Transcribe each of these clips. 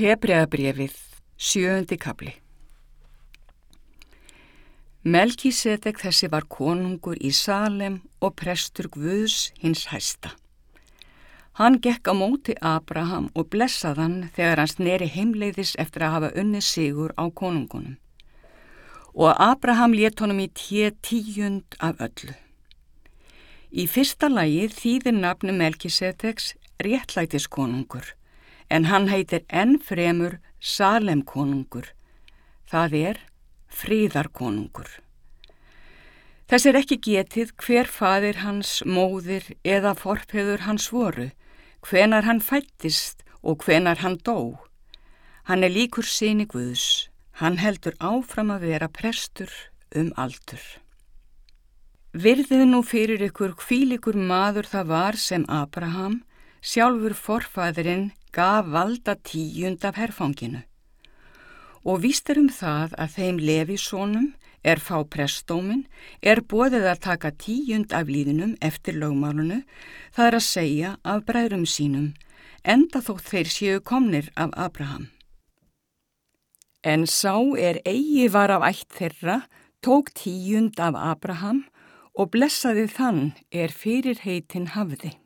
Hebreabrefið, sjöundi kabli Melkisedek þessi var konungur í Salem og prestur Guðs hins hæsta. Hann gekk á móti Abraham og blessaðan þegar hans neri heimleiðis eftir að hafa unni sigur á konungunum. Og Abraham let honum í tje tíund af öllu. Í fyrsta lagi þýðir nafnu Melkisedeks réttlætiskonungur en hann heitir enn fremur Salemkonungur, það er fríðarkonungur. Þess er ekki getið hver fadir hans, móðir eða forpeður hans voru, hvenar hann fættist og hvenar hann dó. Hann er líkur síni Guðs, hann heldur áfram að vera prestur um aldur. Virðið nú fyrir ykkur hvílikur maður það var sem Abraham, sjálfur forfæðurinn, gaf valda tíund af herfanginu. Og víst er um það að þeim lefisónum er fá prestómin, er bóðið að taka tíund af líðinum eftir lögmálunu, það er að segja af bræðrum sínum, enda þó þeir séu komnir af Abraham. En sá er eigi var af ætt þeirra, tók tíund af Abraham og blessaði þann er fyrir heitin hafði.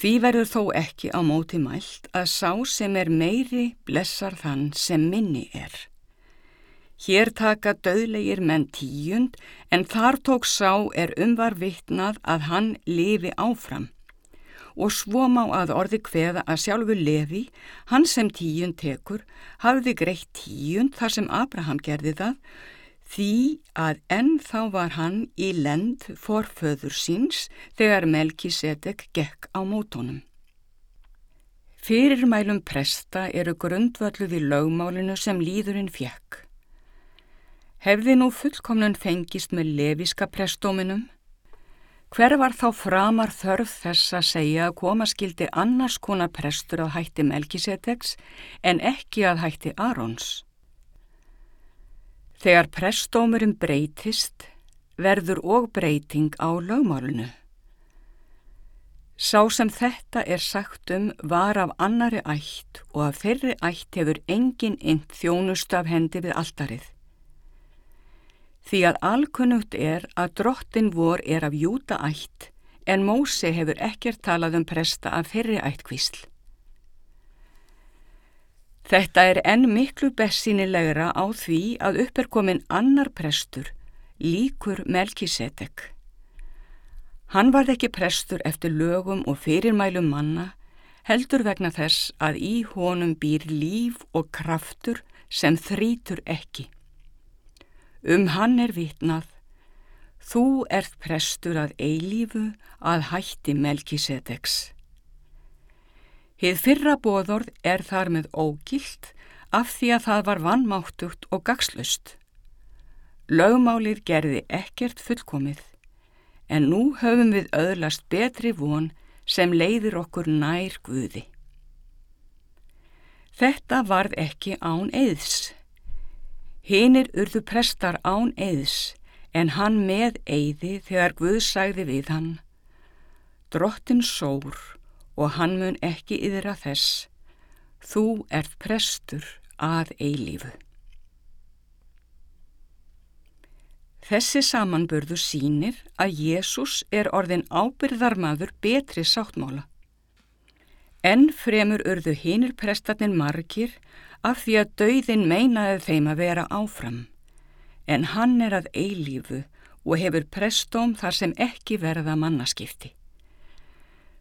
Því verður þó ekki á móti mælt að sá sem er meiri blessar þann sem minni er. Hér taka döðlegir menn tíund en þar tók sá er umvar vittnað að hann lifi áfram. Og svo má að orði hveða að sjálfu lefi, hann sem tíund tekur, hafði greitt tíund þar sem Abraham gerði það, því að enn þá var hann í lend forföður síns þegar Melkisedek gekk á mótónum. Fyrirmælum presta eru grundvallu við lögmálinu sem líðurinn fjekk. Hefði nú fullkomnun fengist með leviska prestóminum? Hver var þá framar þörf þess að segja að koma skildi annars konar prestur að hætti Melkisedeks en ekki að hætti Arons? Þegar prestómurinn breytist, verður og breyting á lögmálunu. Sá sem þetta er sagt um var af annari ætt og af þeirri ætt hefur engin int þjónust af hendi við alldarið. Því að alkunnugt er að drottin vor er af júta ætt en Mósi hefur ekkert talað um presta af þeirri ættkvísl. Þetta er enn miklu bessinilegra á því að upp er komin annar prestur, líkur Melkisedek. Hann varð ekki prestur eftir lögum og fyrirmælum manna, heldur vegna þess að í honum býr líf og kraftur sem þrítur ekki. Um hann er vitnað, þú ert prestur að eilífu að hætti Melkisedeks. Hið fyrra bóðorð er þar með ógilt af því að það var vannmáttugt og gagslust. Lögmálið gerði ekkert fullkomið en nú höfum við öðlast betri von sem leiðir okkur nær Guði. Þetta varð ekki án eðs. Hinnir urðu prestar án eðs en hann með eði þegar Guð sagði við hann. Drottin sór og hann mun ekki yðra þess, þú ert prestur að eilífu. Þessi samanburðu sínir að Jésús er orðin ábyrðarmadur betri sáttmála. Enn fremur urðu hinnir prestarnir margir af því að dauðin meinaði þeim að vera áfram, en hann er að eilífu og hefur prestóm þar sem ekki verða mannaskipti.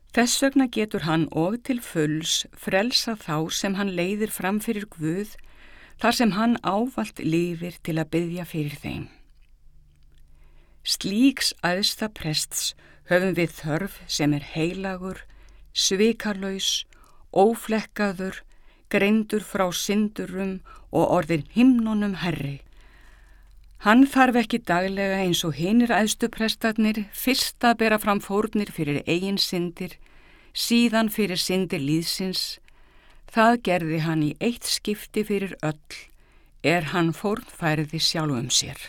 Þess vegna getur hann og til fulls frelsa þá sem hann leiðir fram fyrir Guð þar sem hann ávalt lifir til að byggja fyrir þeim. Slíks aðsta prests höfum við þörf sem er heilagur, svikarlaus, óflekkaður, greindur frá syndurum og orðin himnunum herri. Hann þarf ekki daglega eins og hinnir aðstuprestarnir fyrst að bera fram fórnir fyrir eigin syndir, síðan fyrir syndir líðsins. Það gerði hann í eitt skipti fyrir öll, er hann fórnfæriði sjálfum sér.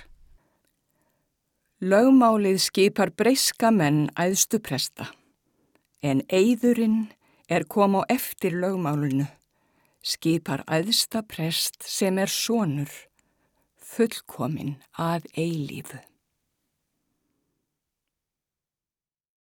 Lögmálið skipar breyska menn aðstupresta, en eigðurinn er kom á eftir lögmálunu, skipar æðsta prest sem er sonur, fullkomin að eilífu.